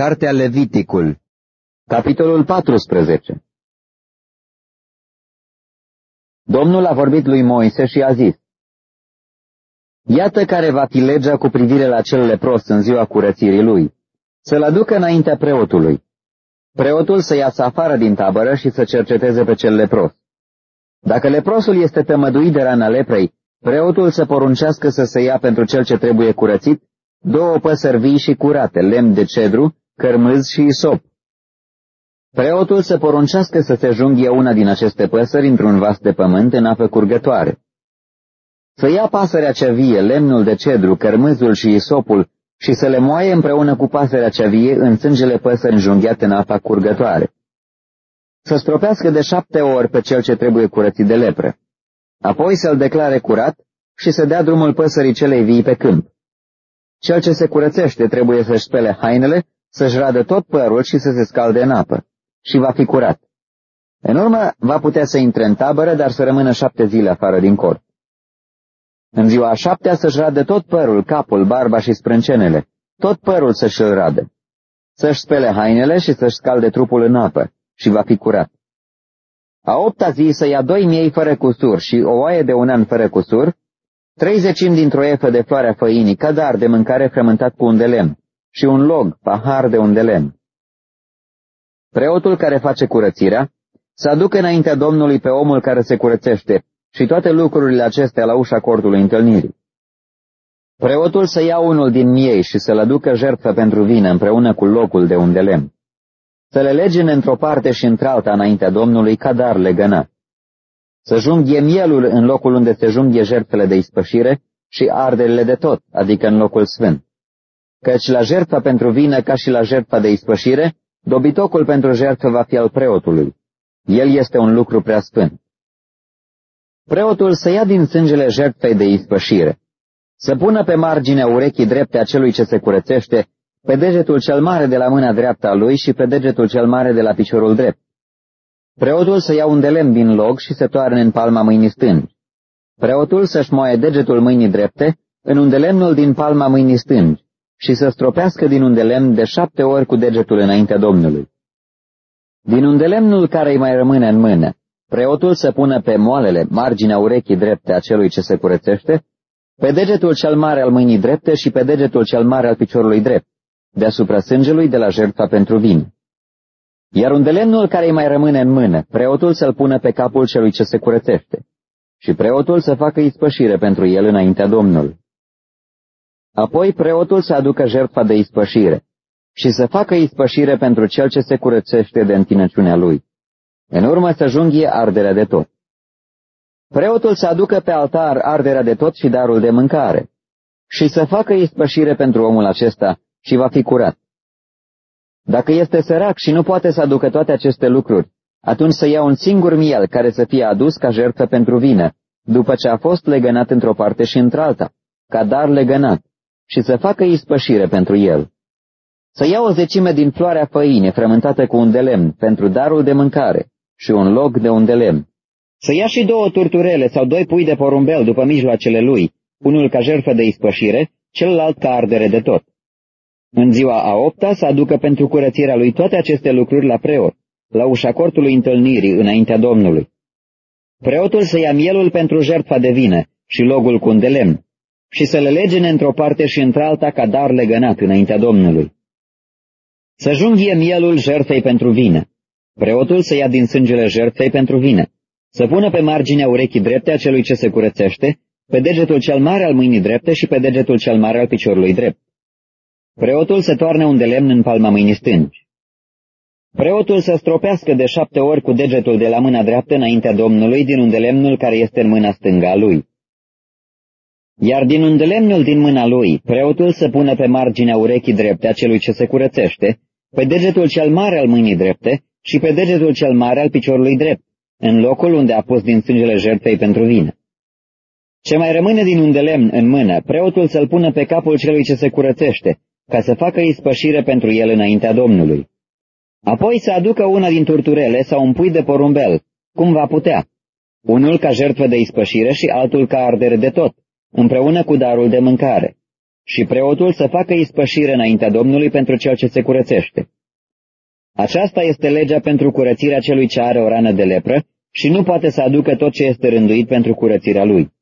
Cartea Leviticul Capitolul 14 Domnul a vorbit lui Moise și a zis, Iată care va fi legea cu privire la cel lepros în ziua curățirii lui, să-l aducă înaintea preotului. Preotul să iasă afară din tabără și să cerceteze pe cel lepros. Dacă leprosul este tămăduit de rana leprei, preotul să poruncească să se ia pentru cel ce trebuie curățit două păsări vii și curate, lemn de cedru, cărmâz și isop. Preotul să poruncească să se junghie una din aceste păsări într-un vas de pământ în apă curgătoare. Să ia pasărea cea vie, lemnul de cedru, cărmâzul și isopul și să le moaie împreună cu pasărea cea vie în sângele păsări înjunghiate în apa curgătoare. Să stropească de șapte ori pe cel ce trebuie curățit de lepră. Apoi să-l declare curat și să dea drumul păsării celei vii pe câmp. Cel ce se curățește trebuie să-și spele hainele, să-și radă tot părul și să se scalde în apă. Și va fi curat. În urmă, va putea să intre în tabără, dar să rămână șapte zile afară din cort. În ziua a șaptea să-și radă tot părul, capul, barba și sprâncenele, tot părul să-și îl radă. Să-și spele hainele și să-și scalde trupul în apă și va fi curat. A opta zi să ia doi miei fără cusur și o oaie de un an fără cusur treizecimi dintr-o efă de floarea făinii, cadar de mâncare frământat cu un de lemn, și un log, pahar de un de lemn. Preotul care face curățirea să aducă înaintea Domnului pe omul care se curățește și toate lucrurile acestea la ușa cortului întâlnirii. Preotul să ia unul din miei și să-l aducă jertfă pentru vină împreună cu locul de un de lemn. Să le legine într-o parte și într-alta înaintea Domnului ca dar legănat să junghie mielul în locul unde se junghie jertfele de ispășire și arderile de tot, adică în locul sfânt. Căci la jertfa pentru vină ca și la jertfa de ispășire, dobitocul pentru jertfă va fi al preotului. El este un lucru prea sfânt. Preotul să ia din sângele jertfei de ispășire, să pună pe marginea urechii drepte a celui ce se curățește, pe degetul cel mare de la mâna dreaptă a lui și pe degetul cel mare de la piciorul drept Preotul să ia un de lemn din loc și să toarne în palma mâinii stângi. Preotul să-și moaie degetul mâinii drepte în un de lemnul din palma mâinii stângi și să stropească din un de lemn de șapte ori cu degetul înaintea Domnului. Din un de lemnul care îi mai rămâne în mână, preotul să pună pe moalele marginea urechii drepte a celui ce se curățește, pe degetul cel mare al mâinii drepte și pe degetul cel mare al piciorului drept, deasupra sângelui de la jertfa pentru vin. Iar un de lemnul care îi mai rămâne în mână, preotul să-l pună pe capul celui ce se curățește, și preotul să facă ispășire pentru el înaintea Domnului. Apoi preotul să aducă jertfa de ispășire și să facă ispășire pentru cel ce se curățește de întinăciunea lui. În urmă să junghie arderea de tot. Preotul să aducă pe altar arderea de tot și darul de mâncare și să facă ispășire pentru omul acesta și va fi curat. Dacă este sărac și nu poate să aducă toate aceste lucruri, atunci să ia un singur miel care să fie adus ca jertfă pentru vină, după ce a fost legănat într-o parte și într-alta, ca dar legănat, și să facă ispășire pentru el. Să ia o zecime din floarea făine frământată cu un de lemn pentru darul de mâncare și un loc de un de lemn. Să ia și două turturele sau doi pui de porumbel după mijloacele lui, unul ca jertfă de ispășire, celălalt ca ardere de tot. În ziua a opta să aducă pentru curățirea lui toate aceste lucruri la preot, la ușa cortului întâlnirii, înaintea Domnului. Preotul să ia mielul pentru jertfa de vină și logul cu un de lemn și să le legene într-o parte și într-alta ca dar legănat înaintea Domnului. Să junghie mielul jertfei pentru vină. Preotul să ia din sângele jertfei pentru vină, să pună pe marginea urechii drepte a celui ce se curățește, pe degetul cel mare al mâinii drepte și pe degetul cel mare al piciorului drept. Preotul să toarne un de lemn în palma mâinii stângi. Preotul să stropească de șapte ori cu degetul de la mâna dreaptă înaintea Domnului din undelemnul care este în mâna stânga a lui. Iar din undelemnul din mâna lui, preotul să pună pe marginea urechii drepte a celui ce se curățește, pe degetul cel mare al mâinii drepte și pe degetul cel mare al piciorului drept, în locul unde a pus din sângele jertfei pentru vină. Ce mai rămâne din undelemn în mână, preotul să-l pună pe capul celui ce se curățește, ca să facă ispășire pentru el înaintea Domnului. Apoi să aducă una din turturele sau un pui de porumbel, cum va putea, unul ca jertfă de ispășire și altul ca ardere de tot, împreună cu darul de mâncare. și preotul să facă ispășire înaintea Domnului pentru cel ce se curățește. Aceasta este legea pentru curățirea celui ce are o rană de lepră și nu poate să aducă tot ce este rânduit pentru curățirea lui.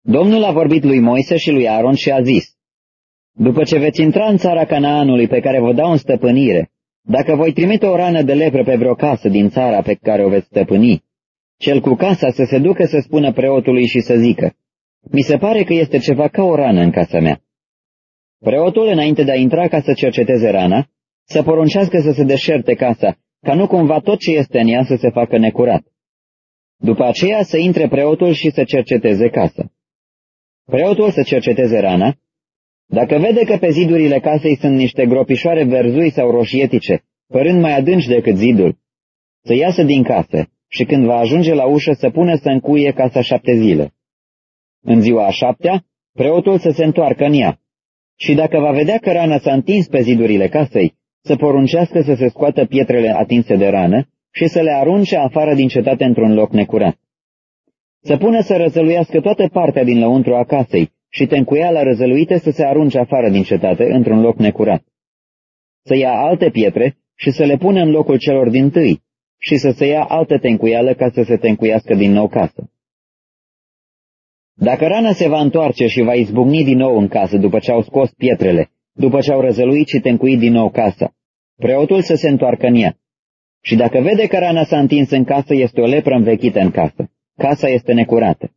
Domnul a vorbit lui Moise și lui Aaron și a zis, După ce veți intra în țara Canaanului pe care vă dau în stăpânire, dacă voi trimite o rană de lepră pe vreo casă din țara pe care o veți stăpâni, cel cu casa să se ducă să spună preotului și să zică, Mi se pare că este ceva ca o rană în casa mea. Preotul, înainte de a intra ca să cerceteze rana, să poruncească să se deșerte casa, ca nu cumva tot ce este în ea să se facă necurat. După aceea să intre preotul și să cerceteze casa. Preotul să cerceteze rana. Dacă vede că pe zidurile casei sunt niște gropișoare verzui sau roșietice, părând mai adânci decât zidul, să iasă din casă și când va ajunge la ușă să pună să încuie casa șapte zile. În ziua a șaptea, preotul să se întoarcă în ea. Și dacă va vedea că rana s-a întins pe zidurile casei, să poruncească să se scoată pietrele atinse de rană și să le arunce afară din cetate într-un loc necurat. Să pună să răzăluiască toată partea din lăuntru a casei și tencuiala răzăluită să se arunce afară din cetate într-un loc necurat. Să ia alte pietre și să le pună în locul celor din tâi și să se ia altă tencuială ca să se tencuiască din nou casă. Dacă rana se va întoarce și va izbucni din nou în casă după ce au scos pietrele, după ce au răzăluit și tencuit din nou casa, preotul să se întoarcă în ea. Și dacă vede că rana s-a întins în casă, este o lepră învechită în casă. Casa este necurată.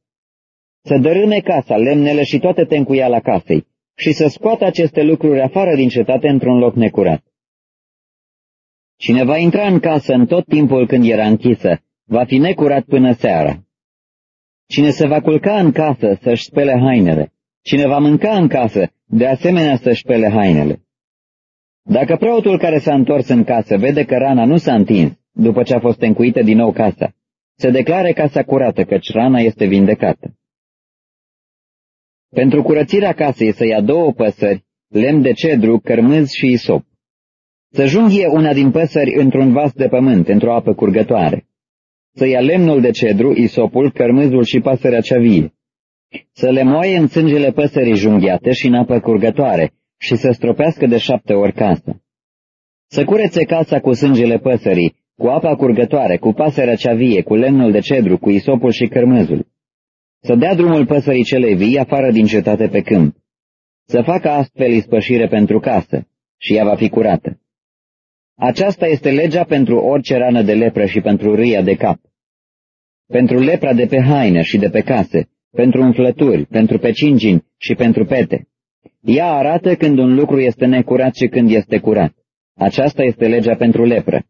Să dărâme casa, lemnele și toate tencuiala casei și să scoată aceste lucruri afară din cetate într-un loc necurat. Cine va intra în casă în tot timpul când era închisă, va fi necurat până seara. Cine se va culca în casă să-și spele hainele, cine va mânca în casă, de asemenea să-și spele hainele. Dacă preotul care s-a întors în casă vede că rana nu s-a întins după ce a fost încuită din nou casa, se declare casa curată, căci rana este vindecată. Pentru curățirea casei să ia două păsări, lemn de cedru, cărmâz și isop. Să junghie una din păsări într-un vas de pământ, într-o apă curgătoare. Să ia lemnul de cedru, isopul, cărmâzul și pasărea cea vie. Să le moaie în sângele păsării junghiate și în apă curgătoare și să stropească de șapte ori casă. Să curețe casa cu sângele păsării, cu apa curgătoare, cu pasărea cea vie, cu lemnul de cedru, cu isopul și cărmâzul. Să dea drumul păsării celei vii afară din cetate pe câmp. Să facă astfel ispășire pentru casă și ea va fi curată. Aceasta este legea pentru orice rană de lepră și pentru râia de cap. Pentru lepra de pe haine și de pe case, pentru umflături, pentru pecingini și pentru pete. Ea arată când un lucru este necurat și când este curat. Aceasta este legea pentru lepră.